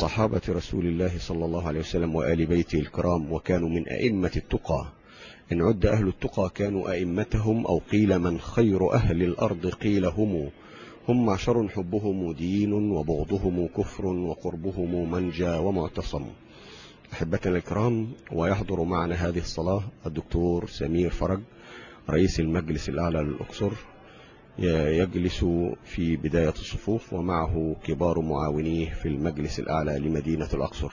صحابة رسول الله صلى الله عليه وسلم وآل بيته الكرام وكانوا من أئمة التقى. إن عد أهل التقى كانوا أئمتهم أو قيل من خير أهل الأرض قيل هم هم معشر حبهم دين وبغضهم كفر وقربهم منجى ومعتصم. أحبتنا الكرام ويحضر معنا هذه الصلاة الدكتور سمير فرج رئيس المجلس الأعلى للأقصر يجلس في بداية الصفوف ومعه كبار معاونيه في المجلس الأعلى لمدينة الأقصر.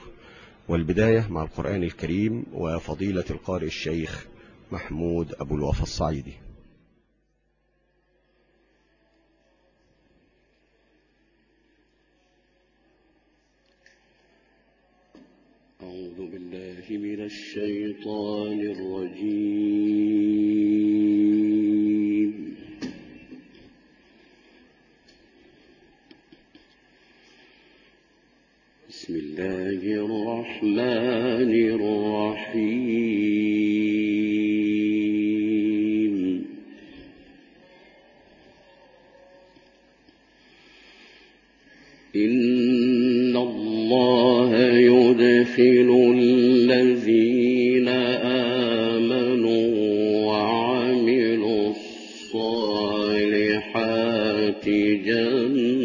والبداية مع القرآن الكريم وفضيلة القارئ الشيخ محمود أبو الوفا الصعيدي. أعوذ بالله من الشيطان الرجيم. بسم الله الرحمن الرحيم. إن الله يدخل الذين آمنوا وعملوا الصالحات جنات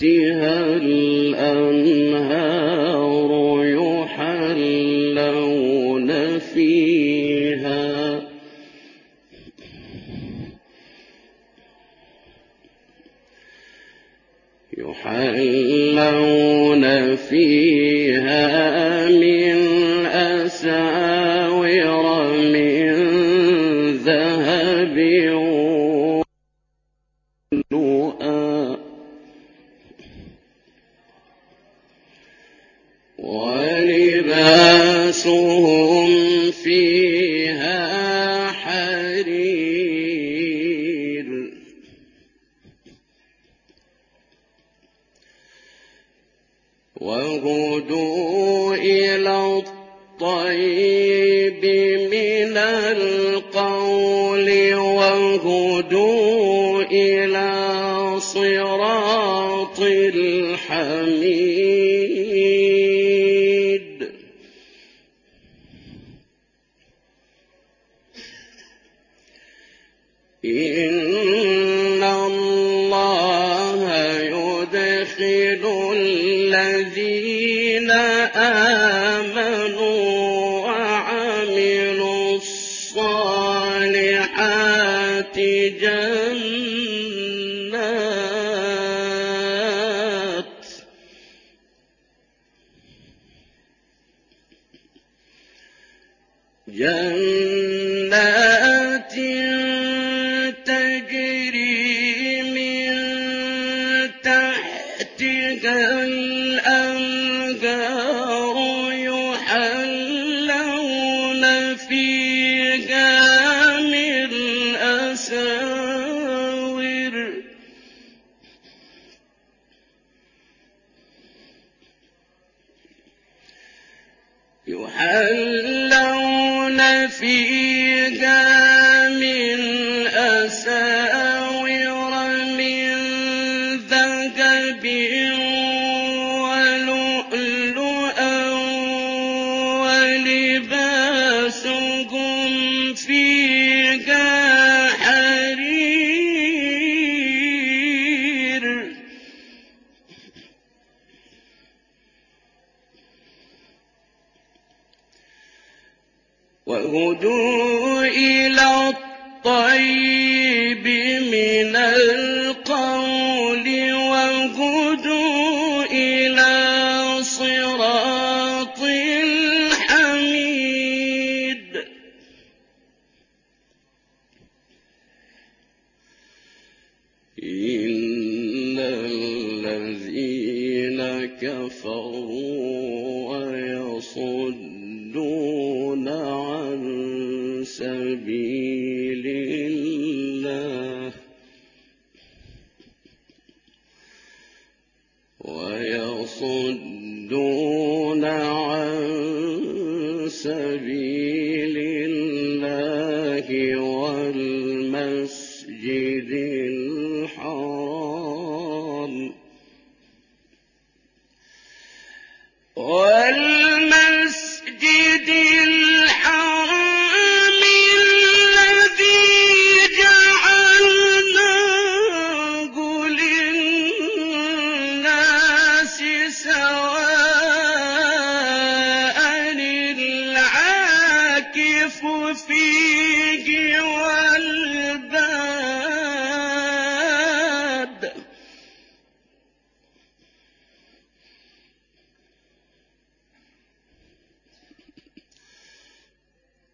تحتها الأنهار يحلون فيها. يحلون فيها فيها إن الله يدخل الذين آمنوا وعملوا الصالحات جنات يحلون فيها وهدوا إلى الطيب من القول وهدوا إلى صراط الحميد. إن الذين كفروا ويصدون سبيلا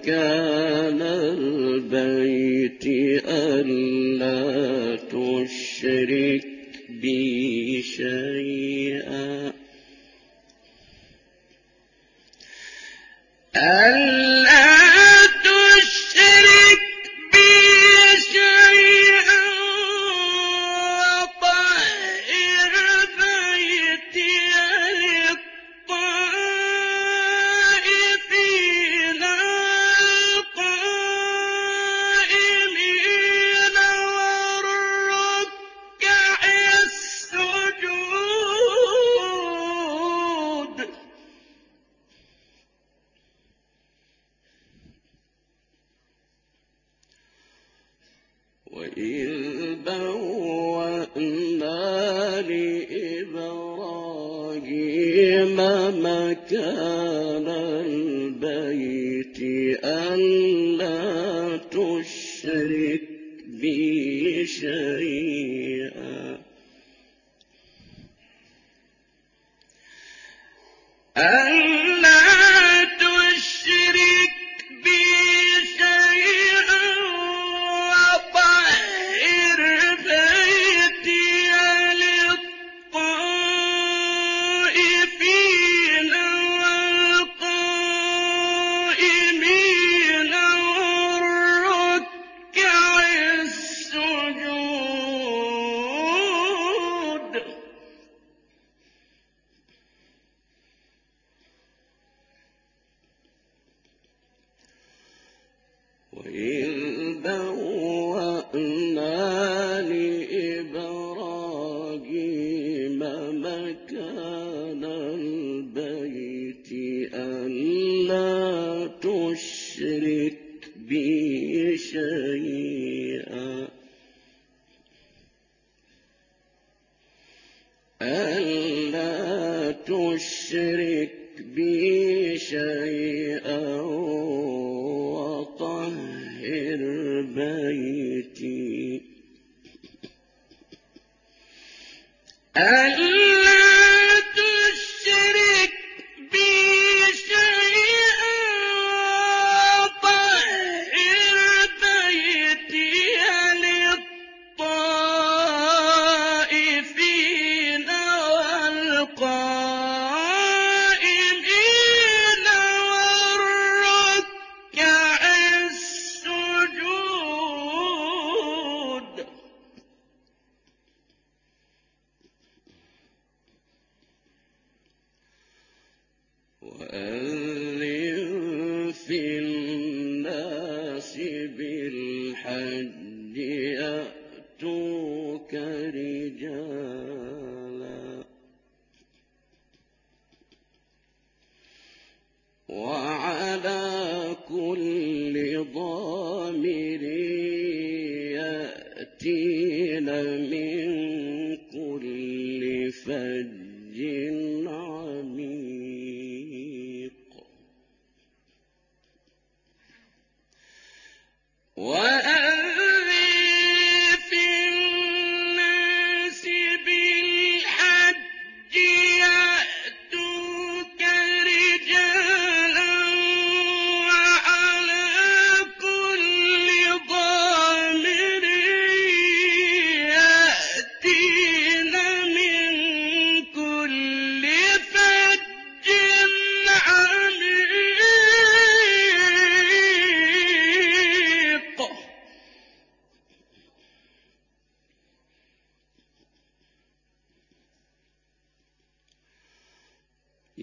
مكان البيت ألا تشرك بي شيئا. وإذ بوأنا لإبراهيم مكان البيت ألا تشرك بي شيئا. لإبراهيم مكان البيت ألا تشرك بي شيئا ألا تشرك بي شيئا ألا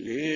Lê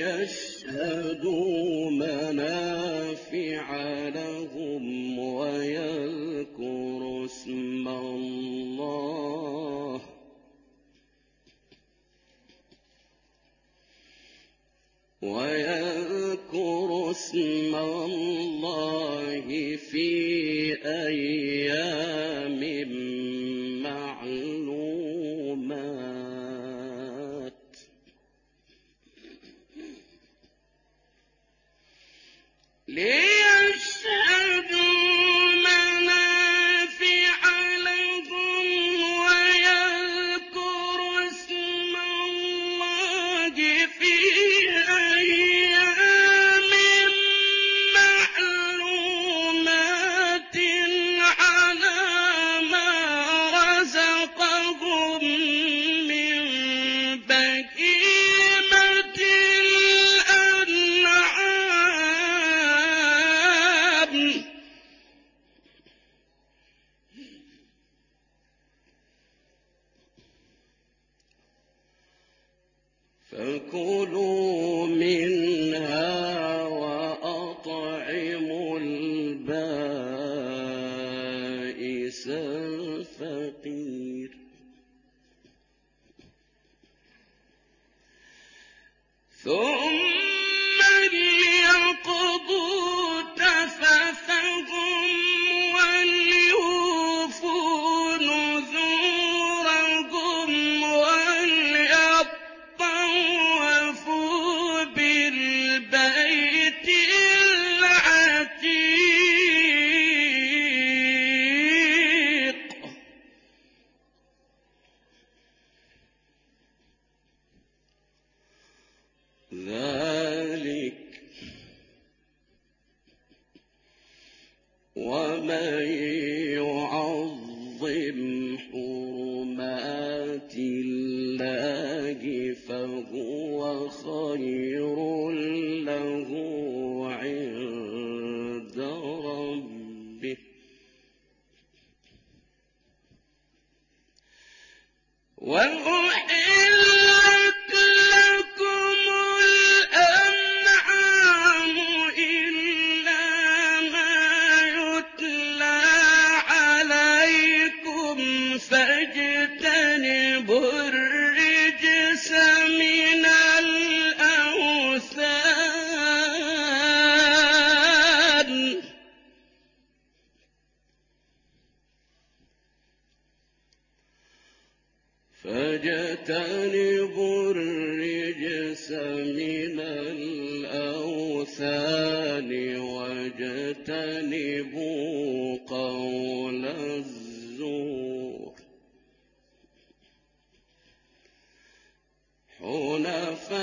حنفاء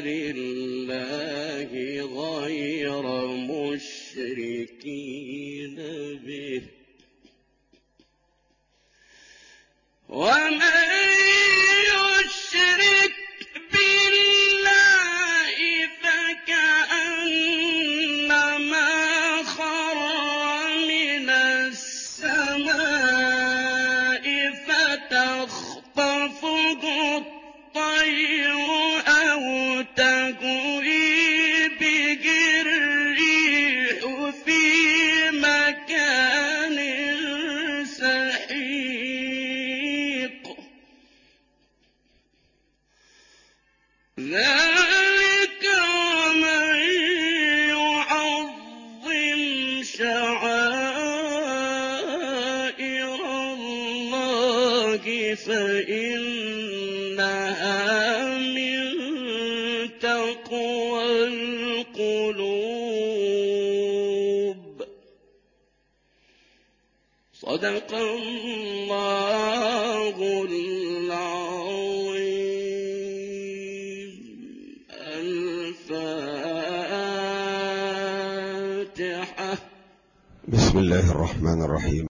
لله غير مشركين به. ومن يشرك بالله فكأنما خر من السماء فتخطفه الطير أو تهوي به الريح في مكان سحيق. ذلك ومن يعظم شعائر الله فإنها صدق الله العظيم. الفاتحة. بسم الله الرحمن الرحيم.